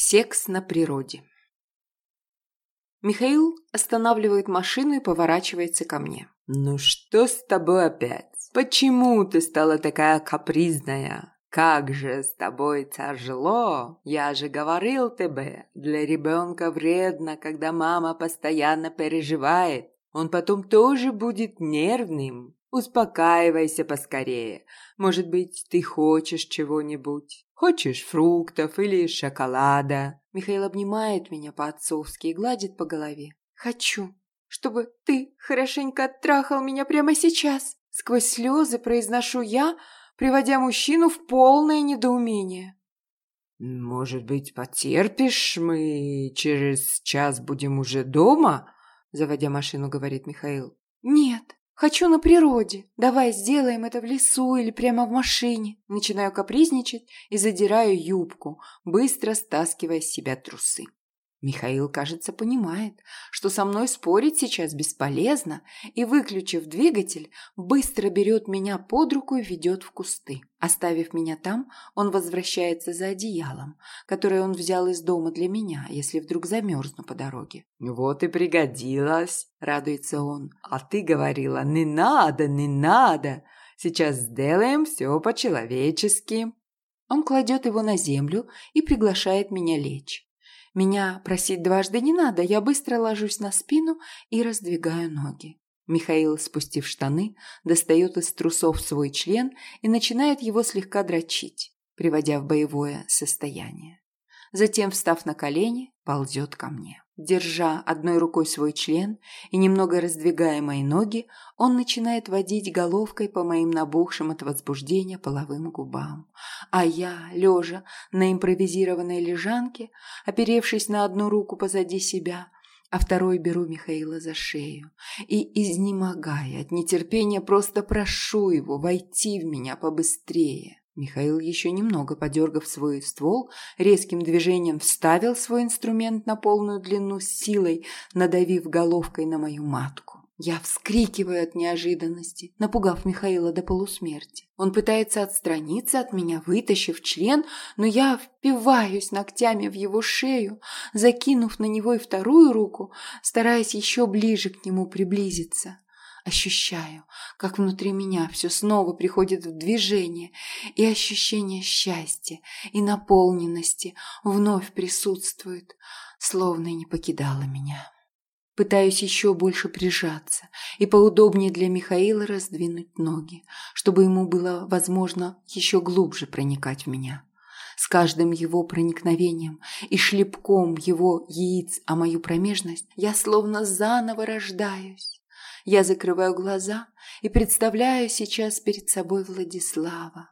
Секс на природе. Михаил останавливает машину и поворачивается ко мне. «Ну что с тобой опять? Почему ты стала такая капризная? Как же с тобой тяжело? Я же говорил тебе, для ребенка вредно, когда мама постоянно переживает. Он потом тоже будет нервным. Успокаивайся поскорее. Может быть, ты хочешь чего-нибудь? Хочешь фруктов или шоколада?» Михаил обнимает меня по-отцовски и гладит по голове. «Хочу, чтобы ты хорошенько оттрахал меня прямо сейчас!» Сквозь слезы произношу я, приводя мужчину в полное недоумение. «Может быть, потерпишь? Мы через час будем уже дома?» Заводя машину, говорит Михаил. «Нет, Хочу на природе. Давай сделаем это в лесу или прямо в машине. Начинаю капризничать и задираю юбку, быстро стаскивая с себя трусы. Михаил, кажется, понимает, что со мной спорить сейчас бесполезно, и, выключив двигатель, быстро берет меня под руку и ведет в кусты. Оставив меня там, он возвращается за одеялом, которое он взял из дома для меня, если вдруг замерзну по дороге. «Вот и пригодилось», — радуется он. «А ты говорила, не надо, не надо. Сейчас сделаем все по-человечески». Он кладет его на землю и приглашает меня лечь. Меня просить дважды не надо, я быстро ложусь на спину и раздвигаю ноги. Михаил, спустив штаны, достает из трусов свой член и начинает его слегка дрочить, приводя в боевое состояние. Затем, встав на колени, ползет ко мне. Держа одной рукой свой член и немного раздвигая мои ноги, он начинает водить головкой по моим набухшим от возбуждения половым губам. А я, лежа на импровизированной лежанке, оперевшись на одну руку позади себя, а второй беру Михаила за шею и, изнемогая от нетерпения, просто прошу его войти в меня побыстрее. Михаил, еще немного подергав свой ствол, резким движением вставил свой инструмент на полную длину с силой, надавив головкой на мою матку. Я вскрикиваю от неожиданности, напугав Михаила до полусмерти. Он пытается отстраниться от меня, вытащив член, но я впиваюсь ногтями в его шею, закинув на него и вторую руку, стараясь еще ближе к нему приблизиться. Ощущаю, как внутри меня все снова приходит в движение, и ощущение счастья и наполненности вновь присутствует, словно и не покидало меня. Пытаюсь еще больше прижаться и поудобнее для Михаила раздвинуть ноги, чтобы ему было возможно еще глубже проникать в меня. С каждым его проникновением и шлепком его яиц о мою промежность я словно заново рождаюсь. Я закрываю глаза и представляю сейчас перед собой Владислава.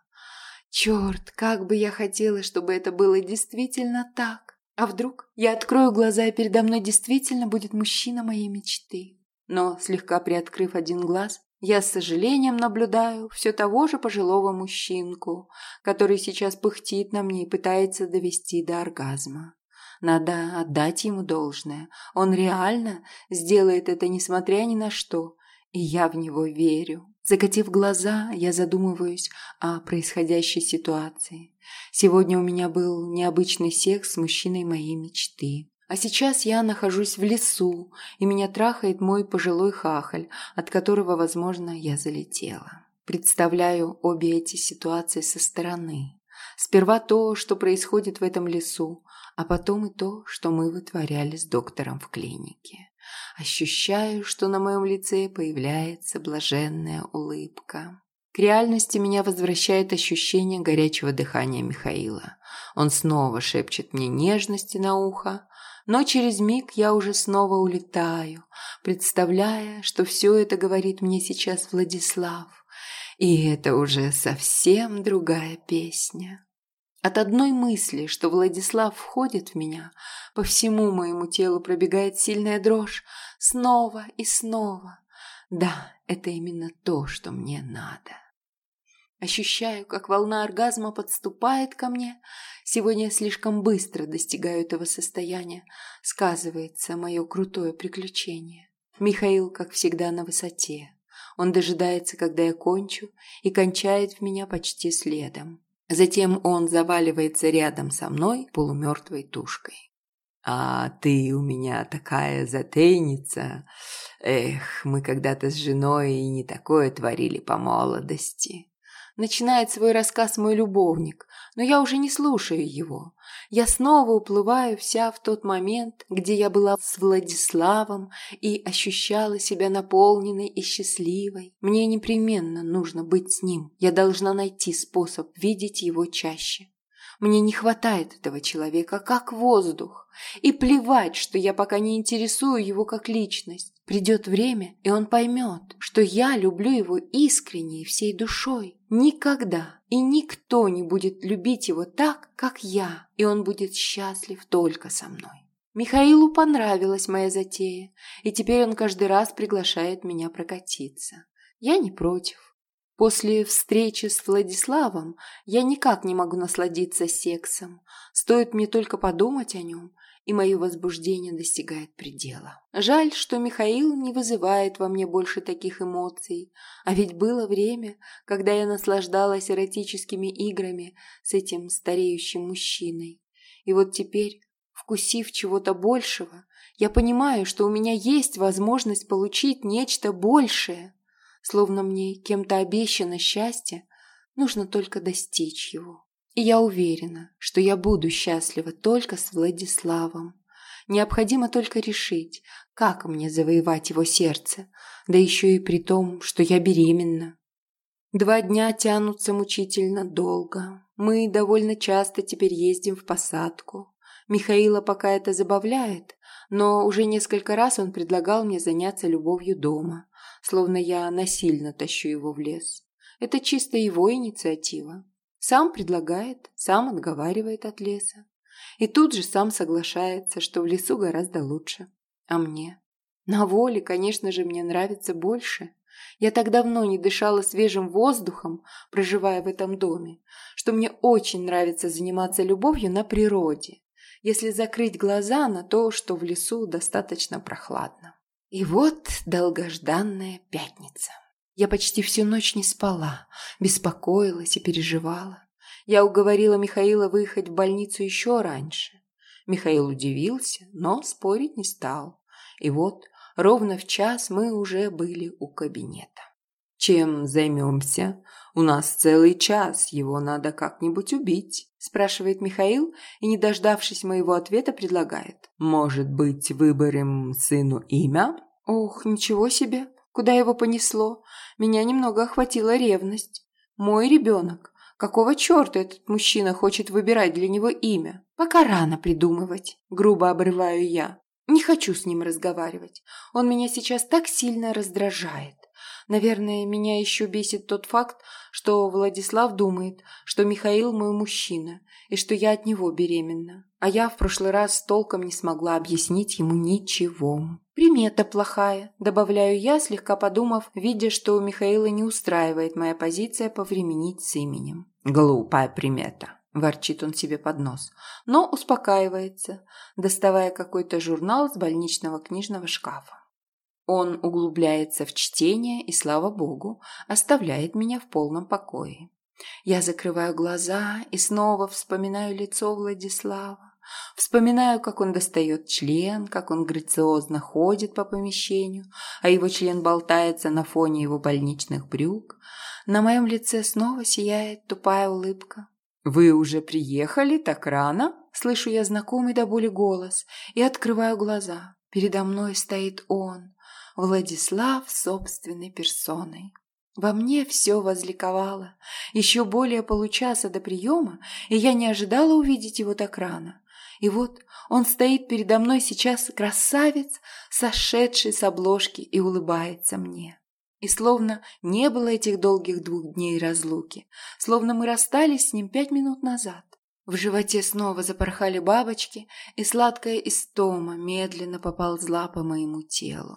Черт, как бы я хотела, чтобы это было действительно так. А вдруг я открою глаза, и передо мной действительно будет мужчина моей мечты. Но, слегка приоткрыв один глаз, я с сожалением наблюдаю все того же пожилого мужчинку, который сейчас пыхтит на мне и пытается довести до оргазма. Надо отдать ему должное. Он реально сделает это, несмотря ни на что. И я в него верю. Закатив глаза, я задумываюсь о происходящей ситуации. Сегодня у меня был необычный секс с мужчиной моей мечты. А сейчас я нахожусь в лесу, и меня трахает мой пожилой хахаль, от которого, возможно, я залетела. Представляю обе эти ситуации со стороны. Сперва то, что происходит в этом лесу, а потом и то, что мы вытворяли с доктором в клинике. Ощущаю, что на моем лице появляется блаженная улыбка. К реальности меня возвращает ощущение горячего дыхания Михаила. Он снова шепчет мне нежности на ухо, но через миг я уже снова улетаю, представляя, что все это говорит мне сейчас Владислав. И это уже совсем другая песня. От одной мысли, что Владислав входит в меня, по всему моему телу пробегает сильная дрожь, снова и снова. Да, это именно то, что мне надо. Ощущаю, как волна оргазма подступает ко мне. Сегодня я слишком быстро достигаю этого состояния. Сказывается мое крутое приключение. Михаил, как всегда, на высоте. Он дожидается, когда я кончу, и кончает в меня почти следом. Затем он заваливается рядом со мной полумертвой тушкой. «А ты у меня такая затейница. Эх, мы когда-то с женой и не такое творили по молодости». Начинает свой рассказ мой любовник, но я уже не слушаю его. Я снова уплываю вся в тот момент, где я была с Владиславом и ощущала себя наполненной и счастливой. Мне непременно нужно быть с ним. Я должна найти способ видеть его чаще. Мне не хватает этого человека, как воздух. И плевать, что я пока не интересую его как личность. Придет время, и он поймет, что я люблю его искренне и всей душой. Никогда и никто не будет любить его так, как я, и он будет счастлив только со мной. Михаилу понравилась моя затея, и теперь он каждый раз приглашает меня прокатиться. Я не против. После встречи с Владиславом я никак не могу насладиться сексом. Стоит мне только подумать о нем, и мое возбуждение достигает предела. Жаль, что Михаил не вызывает во мне больше таких эмоций, а ведь было время, когда я наслаждалась эротическими играми с этим стареющим мужчиной. И вот теперь, вкусив чего-то большего, я понимаю, что у меня есть возможность получить нечто большее. Словно мне кем-то обещано счастье, нужно только достичь его. И я уверена, что я буду счастлива только с Владиславом. Необходимо только решить, как мне завоевать его сердце, да еще и при том, что я беременна. Два дня тянутся мучительно долго. Мы довольно часто теперь ездим в посадку. Михаила пока это забавляет, но уже несколько раз он предлагал мне заняться любовью дома, словно я насильно тащу его в лес. Это чисто его инициатива. Сам предлагает, сам отговаривает от леса. И тут же сам соглашается, что в лесу гораздо лучше. А мне? На воле, конечно же, мне нравится больше. Я так давно не дышала свежим воздухом, проживая в этом доме, что мне очень нравится заниматься любовью на природе, если закрыть глаза на то, что в лесу достаточно прохладно. И вот долгожданная пятница. Я почти всю ночь не спала, беспокоилась и переживала. Я уговорила Михаила выехать в больницу еще раньше. Михаил удивился, но спорить не стал. И вот ровно в час мы уже были у кабинета. «Чем займемся? У нас целый час, его надо как-нибудь убить», спрашивает Михаил и, не дождавшись моего ответа, предлагает. «Может быть, выберем сыну имя?» Ох, ничего себе! Куда его понесло? Меня немного охватила ревность. Мой ребенок. Какого черта этот мужчина хочет выбирать для него имя? Пока рано придумывать. Грубо обрываю я. Не хочу с ним разговаривать. Он меня сейчас так сильно раздражает. Наверное, меня еще бесит тот факт, что Владислав думает, что Михаил мой мужчина, и что я от него беременна. А я в прошлый раз толком не смогла объяснить ему ничего. «Примета плохая», – добавляю я, слегка подумав, видя, что у Михаила не устраивает моя позиция повременить с именем. «Глупая примета», – ворчит он себе под нос, но успокаивается, доставая какой-то журнал с больничного книжного шкафа. Он углубляется в чтение и, слава богу, оставляет меня в полном покое. Я закрываю глаза и снова вспоминаю лицо Владислава. Вспоминаю, как он достает член, как он грациозно ходит по помещению, а его член болтается на фоне его больничных брюк. На моем лице снова сияет тупая улыбка. «Вы уже приехали так рано?» Слышу я знакомый до боли голос и открываю глаза. Передо мной стоит он, Владислав собственной персоной. Во мне все возликовало. Еще более получаса до приема, и я не ожидала увидеть его так рано. И вот он стоит передо мной сейчас красавец, сошедший с обложки и улыбается мне. И словно не было этих долгих двух дней разлуки, словно мы расстались с ним пять минут назад. В животе снова запорхали бабочки, и сладкая истома медленно поползла по моему телу.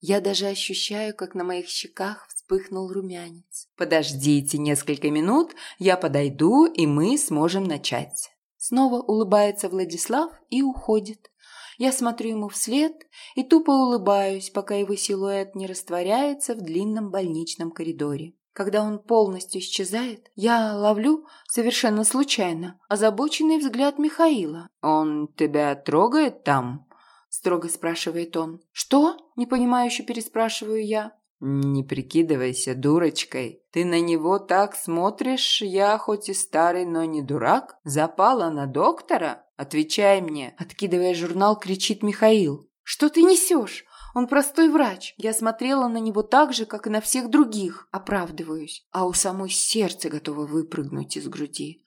Я даже ощущаю, как на моих щеках вспыхнул румянец. «Подождите несколько минут, я подойду, и мы сможем начать». Снова улыбается Владислав и уходит. Я смотрю ему вслед и тупо улыбаюсь, пока его силуэт не растворяется в длинном больничном коридоре. Когда он полностью исчезает, я ловлю, совершенно случайно, озабоченный взгляд Михаила. «Он тебя трогает там?» – строго спрашивает он. «Что?» – непонимающе переспрашиваю я. «Не прикидывайся дурочкой. Ты на него так смотришь, я хоть и старый, но не дурак. Запала на доктора? Отвечай мне!» Откидывая журнал, кричит Михаил. «Что ты несешь? Он простой врач. Я смотрела на него так же, как и на всех других. Оправдываюсь. А у самой сердце готово выпрыгнуть из груди.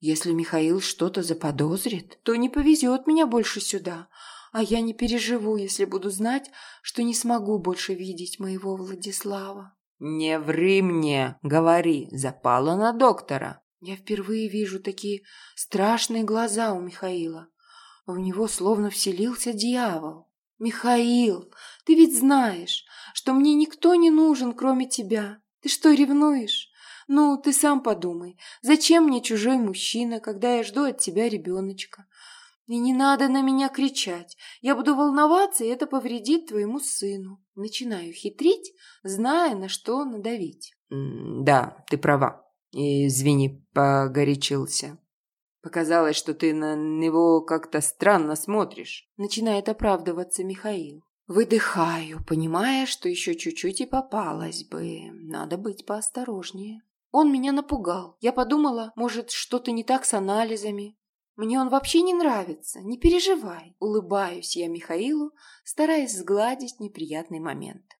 Если Михаил что-то заподозрит, то не повезет меня больше сюда. А я не переживу, если буду знать, что не смогу больше видеть моего Владислава. «Не ври мне, говори, запала на доктора». Я впервые вижу такие страшные глаза у Михаила. В него словно вселился дьявол. «Михаил, ты ведь знаешь, что мне никто не нужен, кроме тебя. Ты что, ревнуешь? Ну, ты сам подумай, зачем мне чужой мужчина, когда я жду от тебя ребеночка? И не надо на меня кричать. Я буду волноваться, и это повредит твоему сыну. Начинаю хитрить, зная, на что надавить. «Да, ты права. Извини, погорячился. Показалось, что ты на него как-то странно смотришь. Начинает оправдываться Михаил. Выдыхаю, понимая, что еще чуть-чуть и попалась бы. Надо быть поосторожнее. Он меня напугал. Я подумала, может, что-то не так с анализами. Мне он вообще не нравится, не переживай. Улыбаюсь я Михаилу, стараясь сгладить неприятный момент.